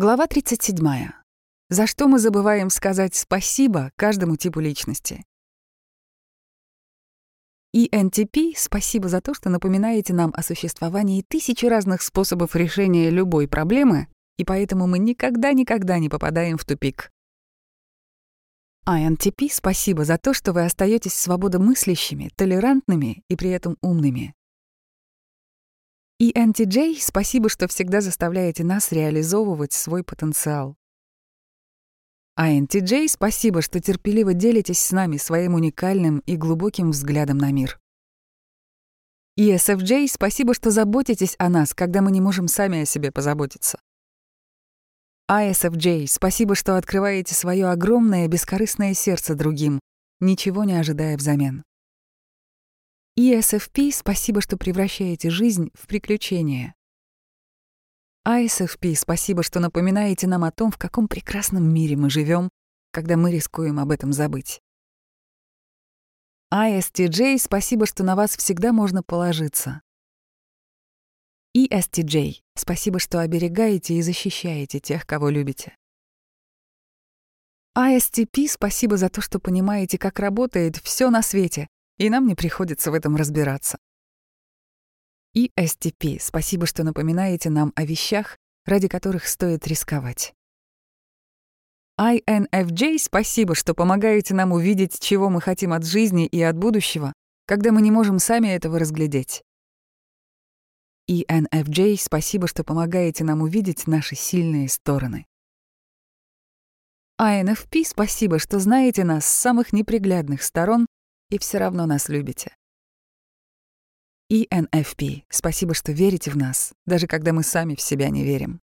Глава 37. За что мы забываем сказать спасибо каждому типу личности? ENTP — спасибо за то, что напоминаете нам о существовании тысячи разных способов решения любой проблемы, и поэтому мы никогда-никогда не попадаем в тупик. INTP — спасибо за то, что вы остаетесь свободомыслящими, толерантными и при этом умными. ENTJ — спасибо, что всегда заставляете нас реализовывать свой потенциал. INTJ — спасибо, что терпеливо делитесь с нами своим уникальным и глубоким взглядом на мир. ESFJ — спасибо, что заботитесь о нас, когда мы не можем сами о себе позаботиться. ISFJ, спасибо, что открываете свое огромное бескорыстное сердце другим, ничего не ожидая взамен. ESFP, спасибо, что превращаете жизнь в приключение. ISFP, спасибо, что напоминаете нам о том, в каком прекрасном мире мы живем, когда мы рискуем об этом забыть. ISTJ, спасибо, что на вас всегда можно положиться. ESTJ, спасибо, что оберегаете и защищаете тех, кого любите. ISTP, спасибо за то, что понимаете, как работает все на свете, и нам не приходится в этом разбираться. ESTP, спасибо, что напоминаете нам о вещах, ради которых стоит рисковать. INFJ, спасибо, что помогаете нам увидеть, чего мы хотим от жизни и от будущего, когда мы не можем сами этого разглядеть. ENFJ, спасибо, что помогаете нам увидеть наши сильные стороны. INFP, спасибо, что знаете нас с самых неприглядных сторон и все равно нас любите. ENFP, спасибо, что верите в нас, даже когда мы сами в себя не верим.